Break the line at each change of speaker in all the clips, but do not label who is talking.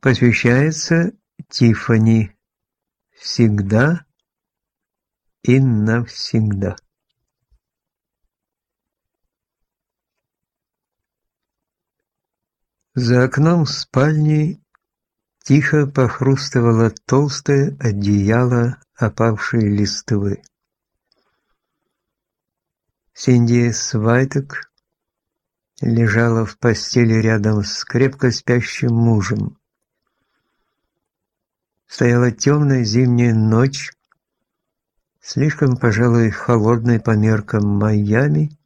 Посвящается Тифани всегда и навсегда. За окном спальни тихо похрустывало толстое одеяло опавшей листвы. Синди Свайтек лежала в постели рядом с крепко спящим мужем. Стояла темная зимняя ночь, слишком, пожалуй, холодной по меркам Майами,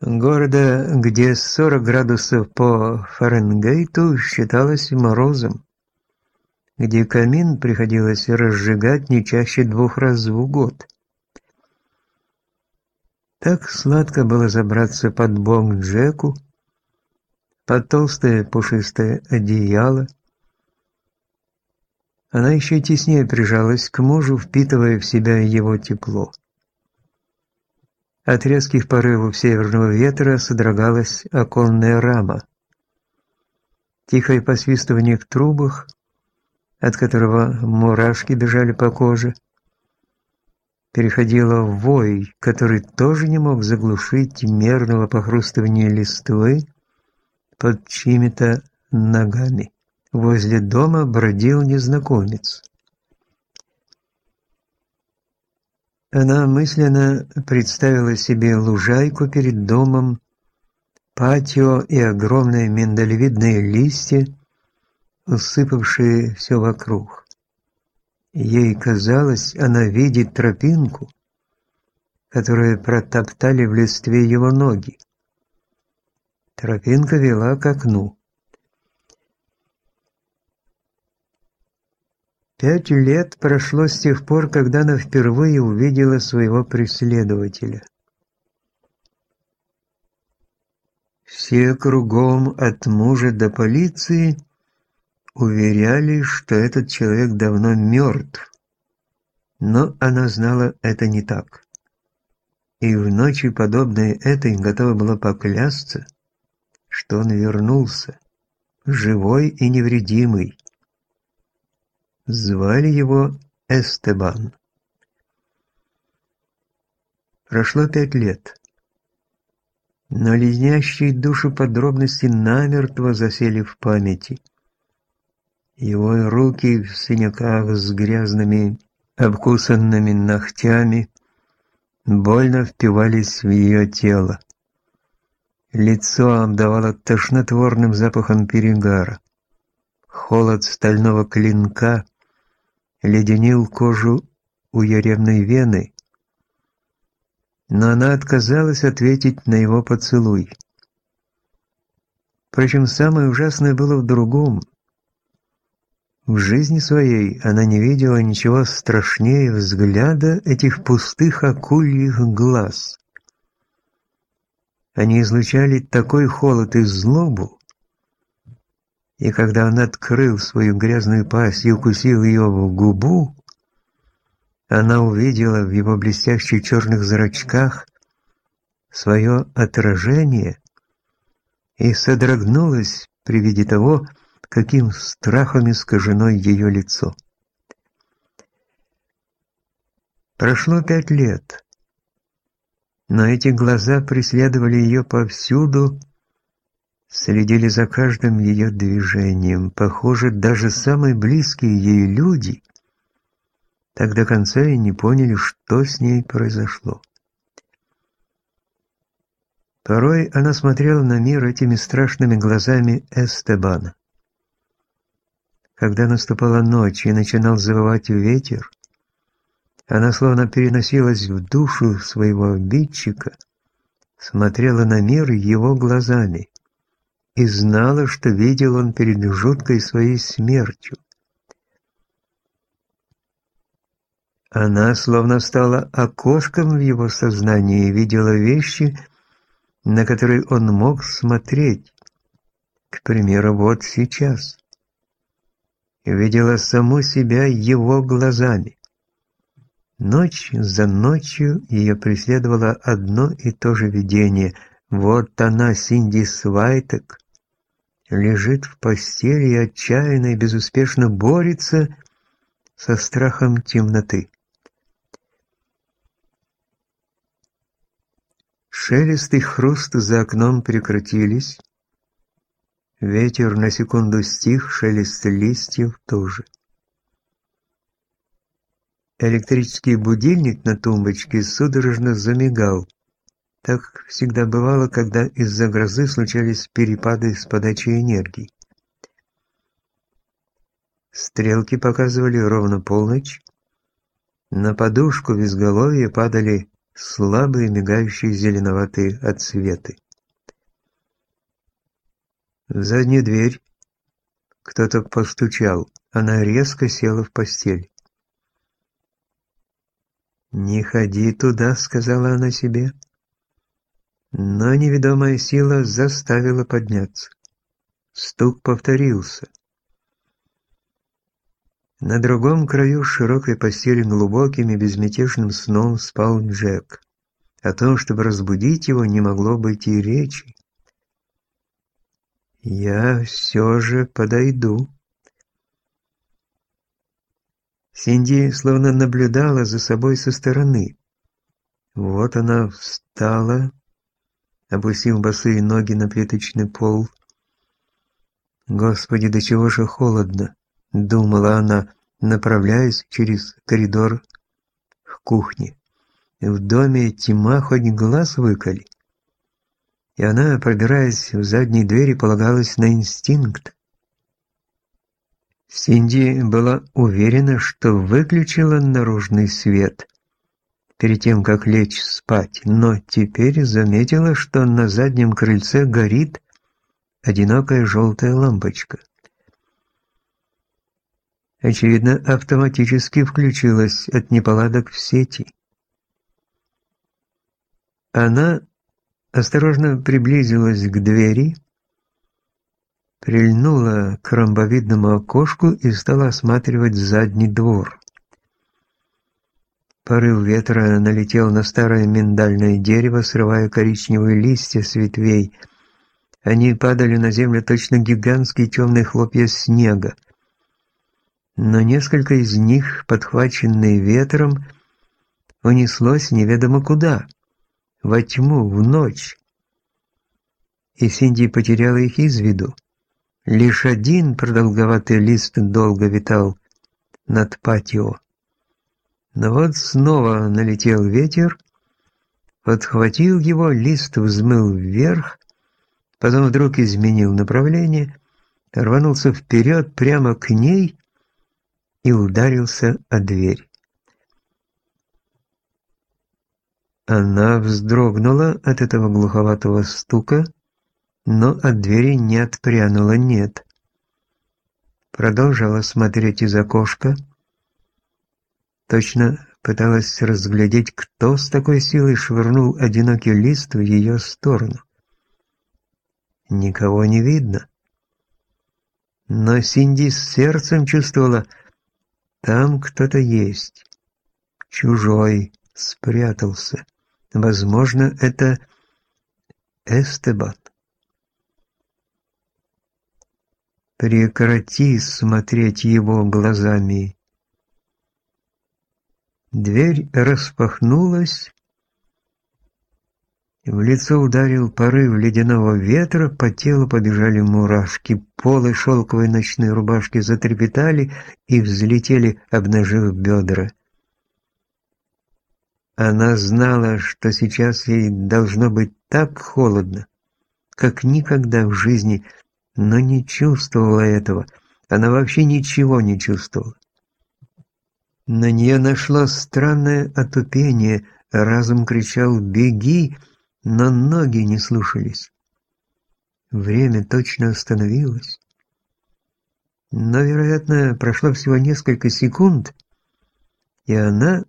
города, где 40 градусов по Фаренгейту считалось морозом, где камин приходилось разжигать не чаще двух раз в год. Так сладко было забраться под бок Джеку, под толстое пушистое одеяло, она еще теснее прижалась к мужу, впитывая в себя его тепло. От резких порывов северного ветра содрогалась оконная рама. Тихое посвистывание в трубах, от которого мурашки бежали по коже, переходило в вой, который тоже не мог заглушить мерного похрустывания листвы под чьими-то ногами. Возле дома бродил незнакомец. Она мысленно представила себе лужайку перед домом, патио и огромные миндалевидные листья, усыпавшие все вокруг. Ей казалось, она видит тропинку, которую протоптали в листве его ноги. Тропинка вела к окну. Пять лет прошло с тех пор, когда она впервые увидела своего преследователя. Все кругом от мужа до полиции уверяли, что этот человек давно мертв. Но она знала, это не так. И в ночи, подобной этой, готова была поклясться, что он вернулся, живой и невредимый. Звали его Эстебан. Прошло пять лет. Но леднящие душу подробности намертво засели в памяти. Его руки в синяках с грязными, обкусанными ногтями больно впивались в ее тело. Лицо обдавало тошнотворным запахом перегара. Холод стального клинка леденил кожу у яревной вены, но она отказалась ответить на его поцелуй. Впрочем, самое ужасное было в другом. В жизни своей она не видела ничего страшнее взгляда этих пустых акульих глаз. Они излучали такой холод и злобу, и когда он открыл свою грязную пасть и укусил ее в губу, она увидела в его блестящих черных зрачках свое отражение и содрогнулась при виде того, каким страхом искажено ее лицо. Прошло пять лет, но эти глаза преследовали ее повсюду, следили за каждым ее движением. Похоже, даже самые близкие ей люди так до конца и не поняли, что с ней произошло. Порой она смотрела на мир этими страшными глазами Эстебана. Когда наступала ночь и начинал завывать ветер, она словно переносилась в душу своего обидчика, смотрела на мир его глазами и знала, что видел он перед жуткой своей смертью. Она словно стала окошком в его сознании и видела вещи, на которые он мог смотреть. К примеру, вот сейчас. Видела саму себя его глазами. Ночь за ночью ее преследовало одно и то же видение. Вот она, Синди Свайтек, лежит в постели и отчаянно и безуспешно борется со страхом темноты. Шелест и хруст за окном прекратились. Ветер на секунду стих, шелест листьев тоже. Электрический будильник на тумбочке судорожно замигал. Так всегда бывало, когда из-за грозы случались перепады с подачей энергии. Стрелки показывали ровно полночь. На подушку в изголовье падали слабые мигающие зеленоватые отсветы. В заднюю дверь кто-то постучал. Она резко села в постель. «Не ходи туда», — сказала она себе. Но неведомая сила заставила подняться. Стук повторился. На другом краю широкой постели глубоким и безмятежным сном спал Джек. О том, чтобы разбудить его, не могло быть и речи. «Я все же подойду». Синди словно наблюдала за собой со стороны. Вот она встала, опустив босые ноги на плиточный пол. «Господи, до чего же холодно!» — думала она, направляясь через коридор к кухне. В доме тьма хоть глаз выколи. И она, пробираясь в задние двери, полагалась на инстинкт. Синди была уверена, что выключила наружный свет перед тем, как лечь спать, но теперь заметила, что на заднем крыльце горит одинокая желтая лампочка. Очевидно, автоматически включилась от неполадок в сети. Она осторожно приблизилась к двери, прильнула к ромбовидному окошку и стала осматривать задний двор. Порыв ветра налетел на старое миндальное дерево, срывая коричневые листья с ветвей. Они падали на землю точно гигантские темные хлопья снега. Но несколько из них, подхваченные ветром, унеслось неведомо куда, во тьму, в ночь. И Синди потеряла их из виду. Лишь один продолговатый лист долго витал над патио. Но вот снова налетел ветер, подхватил его, лист взмыл вверх, потом вдруг изменил направление, рванулся вперед прямо к ней и ударился о дверь. Она вздрогнула от этого глуховатого стука, но от двери не отпрянула, нет. Продолжала смотреть из окошка, Точно пыталась разглядеть, кто с такой силой швырнул одинокий лист в ее сторону. Никого не видно. Но Синди с сердцем чувствовала, там кто-то есть. Чужой спрятался. Возможно, это Эстебан. Прекрати смотреть его глазами Дверь распахнулась, в лицо ударил порыв ледяного ветра, по телу побежали мурашки, полы шелковой ночной рубашки затрепетали и взлетели, обнажив бедра. Она знала, что сейчас ей должно быть так холодно, как никогда в жизни, но не чувствовала этого. Она вообще ничего не чувствовала. На нее нашло странное отупение, разум кричал «Беги!», но ноги не слушались. Время точно остановилось. Но, вероятно, прошло всего несколько секунд, и она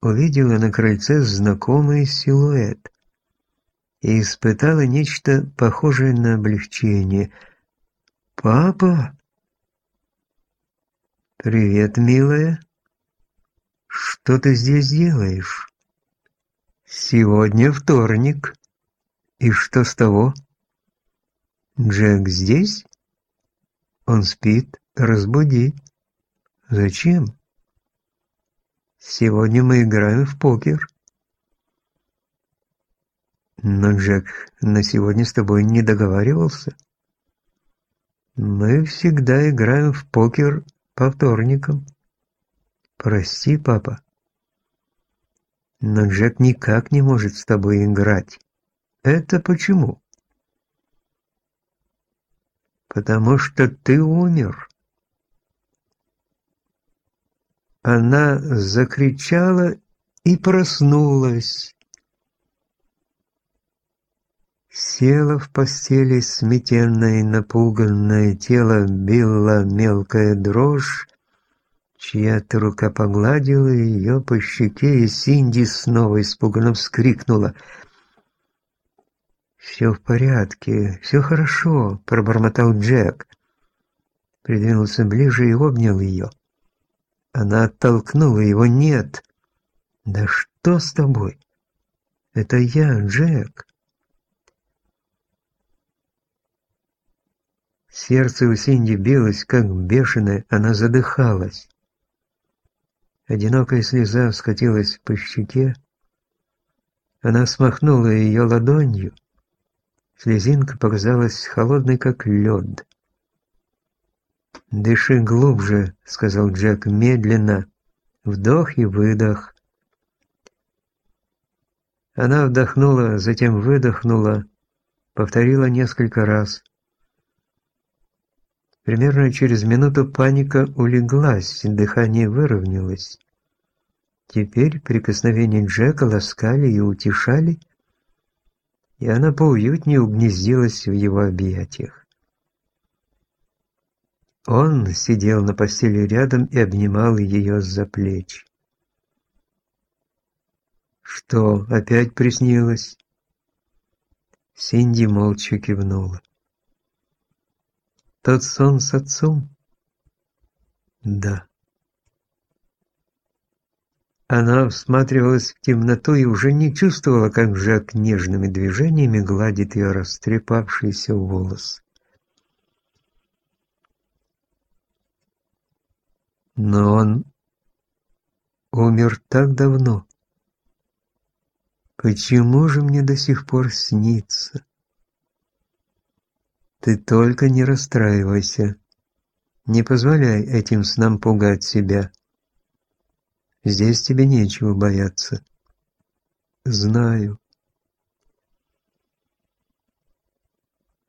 увидела на крыльце знакомый силуэт и испытала нечто похожее на облегчение. «Папа!» «Привет, милая!» Что ты здесь делаешь? Сегодня вторник. И что с того? Джек здесь? Он спит. Разбуди. Зачем? Сегодня мы играем в покер. Но Джек на сегодня с тобой не договаривался. Мы всегда играем в покер по вторникам. Прости, папа. Но Джек никак не может с тобой играть. Это почему? Потому что ты умер. Она закричала и проснулась. Села в постели сметенное, напуганное тело била мелкая дрожь, Чья-то рука погладила ее по щеке, и Синди снова испуганно вскрикнула. «Все в порядке, все хорошо», — пробормотал Джек. Придвинулся ближе и обнял ее. Она оттолкнула его. «Нет!» «Да что с тобой?» «Это я, Джек!» Сердце у Синди билось, как бешеное, она задыхалась. Одинокая слеза скатилась по щеке. Она смахнула ее ладонью. Слезинка показалась холодной, как лед. «Дыши глубже», — сказал Джек медленно. «Вдох и выдох». Она вдохнула, затем выдохнула, повторила несколько раз. Примерно через минуту паника улеглась, дыхание выровнялось. Теперь прикосновения Джека ласкали и утешали, и она поуютнее угнездилась в его объятиях. Он сидел на постели рядом и обнимал ее за плечи. «Что, опять приснилось?» Синди молча кивнула. Тот сон с отцом? Да. Она всматривалась в темноту и уже не чувствовала, как Жак нежными движениями гладит ее растрепавшийся волос. Но он умер так давно. Почему же мне до сих пор снится? Ты только не расстраивайся. Не позволяй этим снам пугать себя. Здесь тебе нечего бояться. Знаю.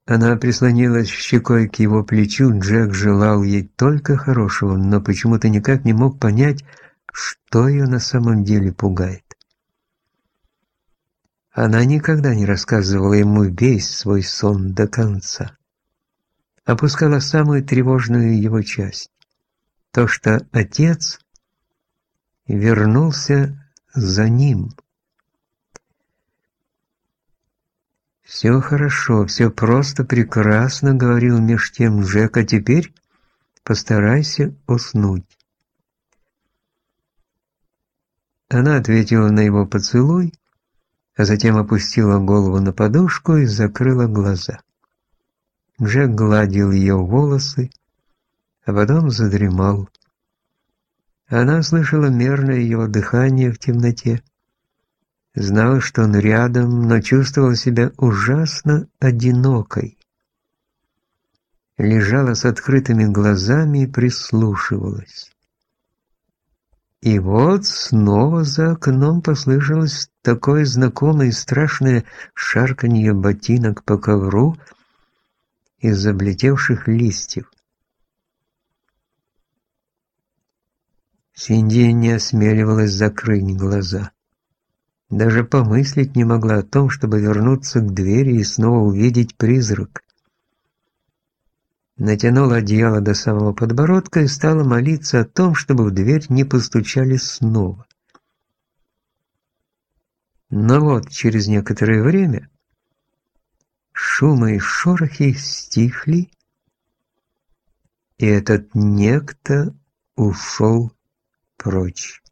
Она прислонилась щекой к его плечу, Джек желал ей только хорошего, но почему-то никак не мог понять, что ее на самом деле пугает. Она никогда не рассказывала ему весь свой сон до конца опускала самую тревожную его часть. То, что отец вернулся за ним. «Все хорошо, все просто прекрасно», — говорил меж тем Джек, «а теперь постарайся уснуть». Она ответила на его поцелуй, а затем опустила голову на подушку и закрыла глаза. Джек гладил ее волосы, а потом задремал. Она слышала мерное его дыхание в темноте. Знала, что он рядом, но чувствовала себя ужасно одинокой. Лежала с открытыми глазами и прислушивалась. И вот снова за окном послышалось такое знакомое и страшное шарканье ботинок по ковру, из облетевших листьев. Синди не осмеливалась закрыть глаза. Даже помыслить не могла о том, чтобы вернуться к двери и снова увидеть призрак. Натянула одеяло до самого подбородка и стала молиться о том, чтобы в дверь не постучали снова. Но вот через некоторое время шумы и шорохи стихли, и этот некто ушел прочь.